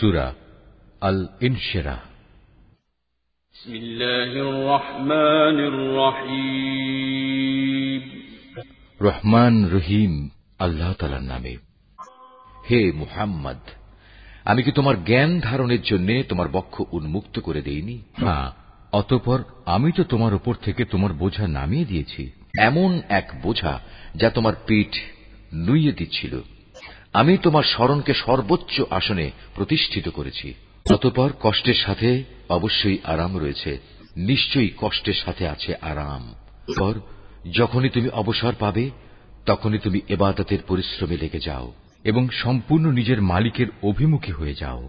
সুরা আল ইনশেরা রহমান রহিম। আল্লাহ তালার নামে। হে মুহাম্মদ আমি কি তোমার জ্ঞান ধারণের জন্য তোমার বক্ষ উন্মুক্ত করে দেইনি? হ্যাঁ অতপর আমি তো তোমার উপর থেকে তোমার বোঝা নামিয়ে দিয়েছি। এমন এক বোঝা যা তোমার পিঠ নুইয়ে দিচ্ছিল। আমি তোমার স্মরণকে সর্বোচ্চ আসনে প্রতিষ্ঠিত করেছি। অতপর কষ্টের সাথে অবশ্যই আরাম রয়েছে। নিশ্চয়ই কষ্টের সাথে আছে আরাম। পর যখনই তুমি অবসর পাবে, তখনই তুমি এবাদতের পরিশ্রমে লেগে যাও এবং সম্পূর্ণ নিজের মালিকের অভিমুখী হয়ে যাও।